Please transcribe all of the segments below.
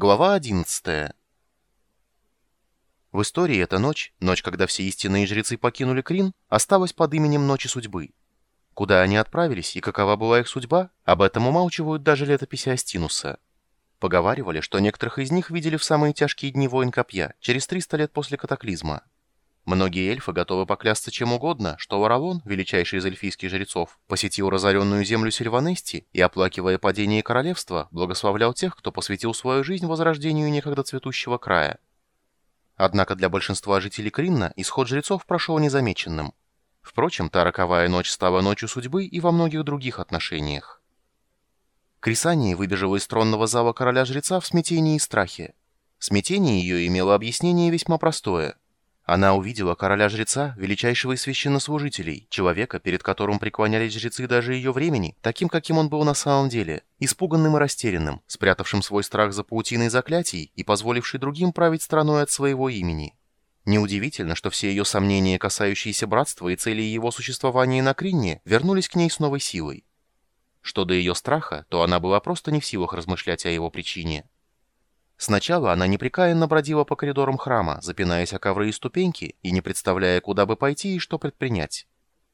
Глава 11 В истории эта ночь, ночь, когда все истинные жрецы покинули Крин, осталась под именем Ночи Судьбы. Куда они отправились и какова была их судьба, об этом умалчивают даже летописи Астинуса. Поговаривали, что некоторых из них видели в самые тяжкие дни войн Копья, через 300 лет после катаклизма. Многие эльфы готовы поклясться чем угодно, что Варалон, величайший из эльфийских жрецов, посетил разоренную землю Сильванести и, оплакивая падение королевства, благословлял тех, кто посвятил свою жизнь возрождению некогда цветущего края. Однако для большинства жителей Кринна исход жрецов прошел незамеченным. Впрочем, та роковая ночь стала ночью судьбы и во многих других отношениях. Крисания выбежала из тронного зала короля-жреца в смятении и страхе. Смятение ее имело объяснение весьма простое – она увидела короля-жреца, величайшего из священнослужителей, человека, перед которым преклонялись жрецы даже ее времени, таким, каким он был на самом деле, испуганным и растерянным, спрятавшим свой страх за паутиной заклятий и позволивший другим править страной от своего имени. Неудивительно, что все ее сомнения, касающиеся братства и целей его существования на Кринне, вернулись к ней с новой силой. Что до ее страха, то она была просто не в силах размышлять о его причине. Сначала она непрекаянно бродила по коридорам храма, запинаясь о ковры и ступеньки и не представляя, куда бы пойти и что предпринять.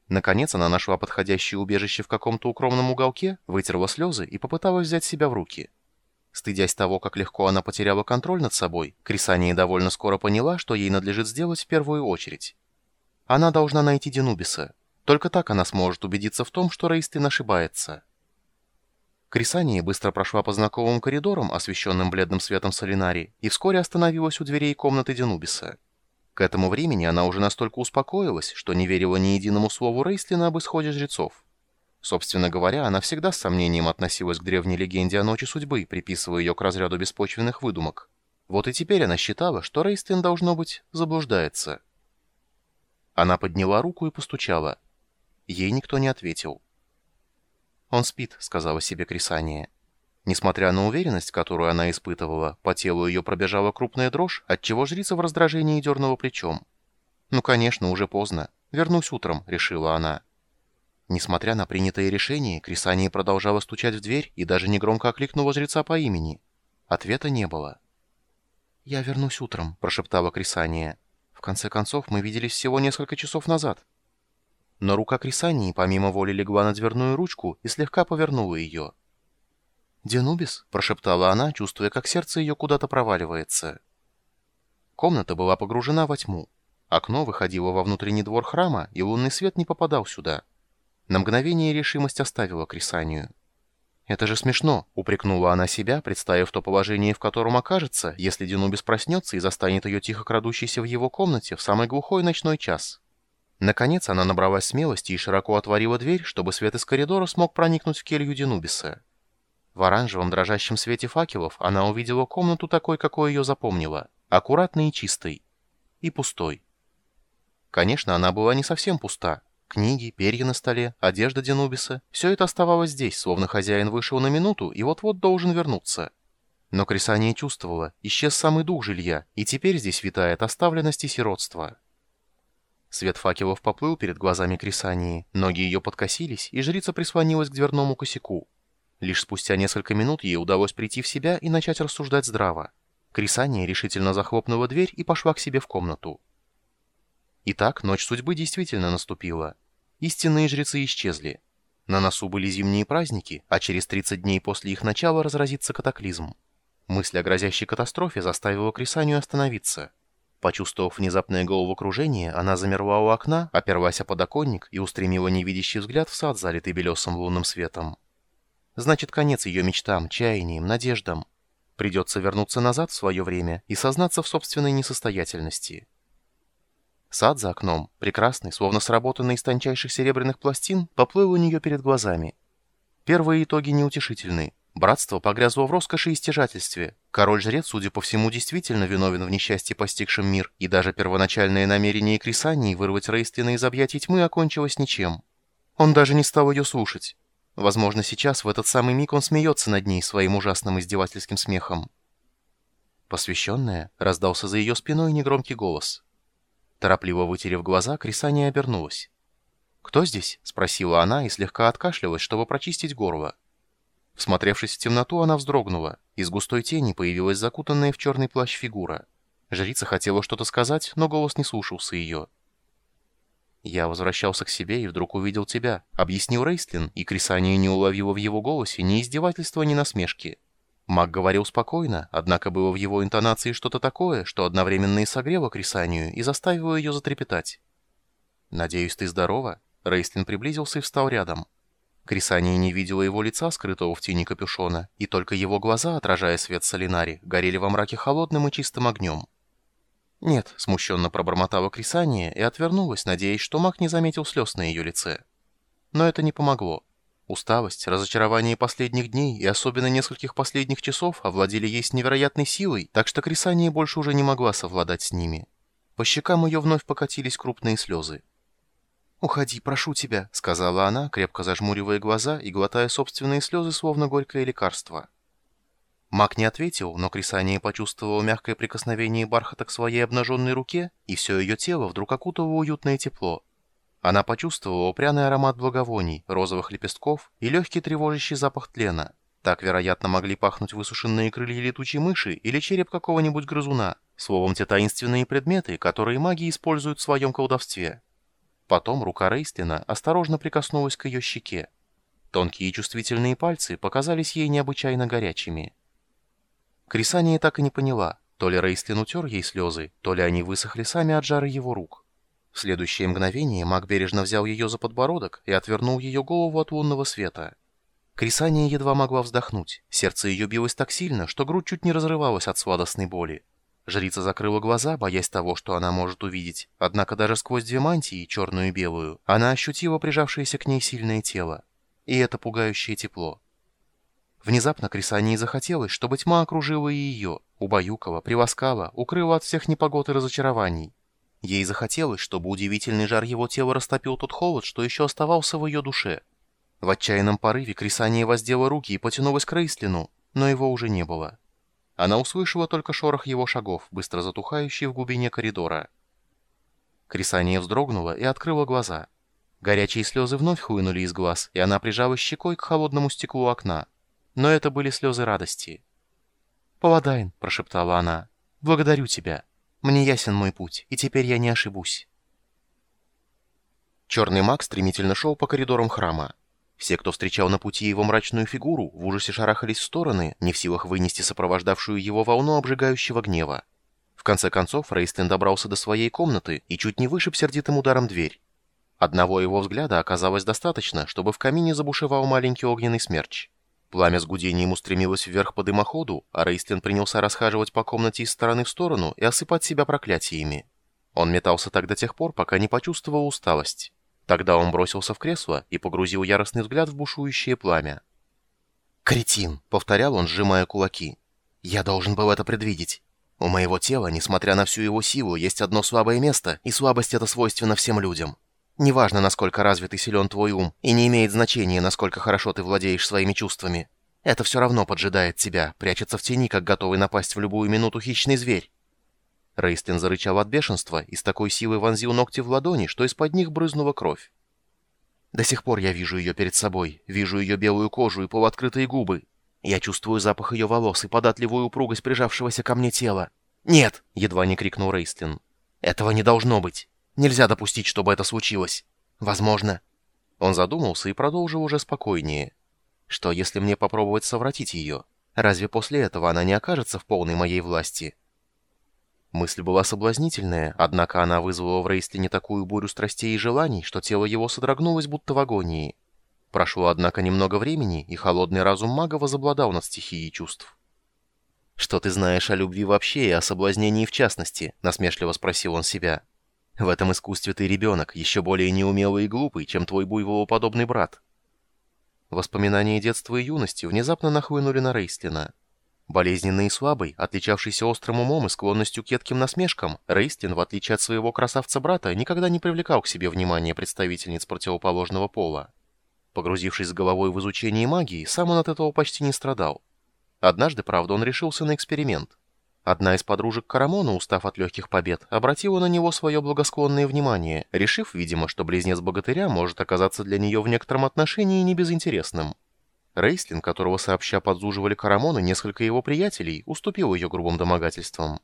Наконец она нашла подходящее убежище в каком-то укромном уголке, вытерла слезы и попыталась взять себя в руки. Стыдясь того, как легко она потеряла контроль над собой, Крисания довольно скоро поняла, что ей надлежит сделать в первую очередь. Она должна найти Денубиса. Только так она сможет убедиться в том, что Рейстин ошибается. Крисания быстро прошла по знакомым коридорам, освещенным бледным светом солинари, и вскоре остановилась у дверей комнаты Денубиса. К этому времени она уже настолько успокоилась, что не верила ни единому слову Рейслина об исходе жрецов. Собственно говоря, она всегда с сомнением относилась к древней легенде о Ночи Судьбы, приписывая ее к разряду беспочвенных выдумок. Вот и теперь она считала, что Рейстлин, должно быть, заблуждается. Она подняла руку и постучала. Ей никто не ответил. «Он спит», — сказала себе Крисания. Несмотря на уверенность, которую она испытывала, по телу ее пробежала крупная дрожь, отчего жрица в раздражении дернула плечом. «Ну, конечно, уже поздно. Вернусь утром», — решила она. Несмотря на принятое решение, Крисания продолжала стучать в дверь и даже негромко окликнула жреца по имени. Ответа не было. «Я вернусь утром», — прошептала Крисания. «В конце концов, мы виделись всего несколько часов назад». Но рука Крисании помимо воли легла на дверную ручку и слегка повернула ее. «Денубис?» — прошептала она, чувствуя, как сердце ее куда-то проваливается. Комната была погружена во тьму. Окно выходило во внутренний двор храма, и лунный свет не попадал сюда. На мгновение решимость оставила Крисанию. «Это же смешно», — упрекнула она себя, представив то положение, в котором окажется, если Денубис проснется и застанет ее тихо крадущейся в его комнате в самый глухой ночной час. Наконец она набралась смелости и широко отворила дверь, чтобы свет из коридора смог проникнуть в келью Денубиса. В оранжевом дрожащем свете факелов она увидела комнату такой, какой ее запомнила, аккуратной и чистой, и пустой. Конечно, она была не совсем пуста. Книги, перья на столе, одежда Денубиса — все это оставалось здесь, словно хозяин вышел на минуту и вот-вот должен вернуться. Но Крисания чувствовала, исчез самый дух жилья, и теперь здесь витает оставленность и сиротство. Свет факелов поплыл перед глазами Крисании, ноги ее подкосились, и жрица прислонилась к дверному косяку. Лишь спустя несколько минут ей удалось прийти в себя и начать рассуждать здраво. Крисания решительно захлопнула дверь и пошла к себе в комнату. Итак, ночь судьбы действительно наступила. Истинные жрецы исчезли. На носу были зимние праздники, а через 30 дней после их начала разразится катаклизм. Мысль о грозящей катастрофе заставила Крисанию остановиться – Почувствовав внезапное головокружение, она замерла у окна, оперлась о подоконник и устремила невидящий взгляд в сад, залитый белесым лунным светом. Значит, конец ее мечтам, чаяниям, надеждам. Придется вернуться назад в свое время и сознаться в собственной несостоятельности. Сад за окном, прекрасный, словно сработанный из тончайших серебряных пластин, поплыл у нее перед глазами. Первые итоги неутешительны. Братство погрязло в роскоши и стяжательстве. Король-жрец, судя по всему, действительно виновен в несчастье, постигшем мир, и даже первоначальное намерение Крисании вырвать Рейстлина из объятий тьмы окончилось ничем. Он даже не стал ее слушать. Возможно, сейчас, в этот самый миг, он смеется над ней своим ужасным издевательским смехом. «Посвященная?» — раздался за ее спиной негромкий голос. Торопливо вытерев глаза, Крисания обернулась. «Кто здесь?» — спросила она и слегка откашлялась, чтобы прочистить горло. Всмотревшись в темноту, она вздрогнула. Из густой тени появилась закутанная в черный плащ фигура. Жрица хотела что-то сказать, но голос не слушался ее. «Я возвращался к себе и вдруг увидел тебя», — объяснил Рейстлин, и Крисания не уловила в его голосе ни издевательства, ни насмешки. Маг говорил спокойно, однако было в его интонации что-то такое, что одновременно и согрело Крисанию и заставило ее затрепетать. «Надеюсь, ты здорова?» Рейстлин приблизился и встал рядом. Крисания не видела его лица, скрытого в тени капюшона, и только его глаза, отражая свет солинари, горели во мраке холодным и чистым огнем. «Нет», — смущенно пробормотала Крисания и отвернулась, надеясь, что маг не заметил слез на ее лице. Но это не помогло. Усталость, разочарование последних дней и особенно нескольких последних часов овладели ей с невероятной силой, так что Крисания больше уже не могла совладать с ними. По щекам ее вновь покатились крупные слезы. «Уходи, прошу тебя», — сказала она, крепко зажмуривая глаза и глотая собственные слезы, словно горькое лекарство. Маг не ответил, но Крисания почувствовала мягкое прикосновение бархата к своей обнаженной руке, и все ее тело вдруг окутало уютное тепло. Она почувствовала пряный аромат благовоний, розовых лепестков и легкий тревожащий запах тлена. Так, вероятно, могли пахнуть высушенные крылья летучей мыши или череп какого-нибудь грызуна, словом, те таинственные предметы, которые маги используют в своем колдовстве. Потом рука Рейстлина осторожно прикоснулась к ее щеке. Тонкие чувствительные пальцы показались ей необычайно горячими. Крисания так и не поняла, то ли Рейстлин утер ей слезы, то ли они высохли сами от жара его рук. В следующее мгновение маг бережно взял ее за подбородок и отвернул ее голову от лунного света. Крисания едва могла вздохнуть, сердце ее билось так сильно, что грудь чуть не разрывалась от сладостной боли. Жрица закрыла глаза, боясь того, что она может увидеть, однако даже сквозь две мантии, черную и белую, она ощутила прижавшееся к ней сильное тело. И это пугающее тепло. Внезапно Крисании захотелось, чтобы тьма окружила и ее, убаюкала, приласкала, укрыла от всех непогод и разочарований. Ей захотелось, чтобы удивительный жар его тела растопил тот холод, что еще оставался в ее душе. В отчаянном порыве Крисания воздела руки и потянулась к Рейслину, но его уже не было. Она услышала только шорох его шагов, быстро затухающий в глубине коридора. Крисания вздрогнула и открыла глаза. Горячие слезы вновь хлынули из глаз, и она прижала щекой к холодному стеклу окна но это были слезы радости. «Паладайн», — прошептала она, — «благодарю тебя. Мне ясен мой путь, и теперь я не ошибусь». Черный маг стремительно шел по коридорам храма. Все, кто встречал на пути его мрачную фигуру, в ужасе шарахались в стороны, не в силах вынести сопровождавшую его волну обжигающего гнева. В конце концов, Рейстлин добрался до своей комнаты и чуть не вышиб сердитым ударом дверь. Одного его взгляда оказалось достаточно, чтобы в камине забушевал маленький огненный смерч. Пламя с гудением устремилось вверх по дымоходу, а Рейстлин принялся расхаживать по комнате из стороны в сторону и осыпать себя проклятиями. Он метался так до тех пор, пока не почувствовал усталость. Тогда он бросился в кресло и погрузил яростный взгляд в бушующее пламя. «Кретин!» — повторял он, сжимая кулаки. «Я должен был это предвидеть. У моего тела, несмотря на всю его силу, есть одно слабое место, и слабость это свойственна всем людям. Неважно, насколько развит и силен твой ум, и не имеет значения, насколько хорошо ты владеешь своими чувствами. Это все равно поджидает тебя, прячется в тени, как готовый напасть в любую минуту хищный зверь. Рейстлин зарычал от бешенства и с такой силой вонзил ногти в ладони, что из-под них брызнула кровь. До сих пор я вижу ее перед собой, вижу ее белую кожу и полуоткрытые губы. Я чувствую запах ее волос и податливую упругость прижавшегося ко мне тела. «Нет!» — едва не крикнул Рейстлин. «Этого не должно быть!» Нельзя допустить, чтобы это случилось. Возможно. Он задумался и продолжил уже спокойнее. Что, если мне попробовать совратить ее? Разве после этого она не окажется в полной моей власти? Мысль была соблазнительная, однако она вызвала в Рейстлине такую бурю страстей и желаний, что тело его содрогнулось, будто в агонии. Прошло, однако, немного времени, и холодный разум мага возобладал над стихией чувств. «Что ты знаешь о любви вообще и о соблазнении в частности?» — насмешливо спросил он себя. В этом искусстве ты ребенок, еще более неумелый и глупый, чем твой буйволоподобный брат. Воспоминания детства и юности внезапно нахлынули на Рейстлина. Болезненный и слабый, отличавшийся острым умом и склонностью к едким насмешкам, Рейстлин, в отличие от своего красавца-брата, никогда не привлекал к себе внимания представительниц противоположного пола. Погрузившись с головой в изучение магии, сам он от этого почти не страдал. Однажды, правда, он решился на эксперимент – Одна из подружек Карамона, устав от легких побед, обратила на него свое благосклонное внимание, решив, видимо, что близнец богатыря может оказаться для нее в некотором отношении небезынтересным. Рейслин, которого сообща подзуживали Карамон и несколько его приятелей, уступил ее грубым домогательствам.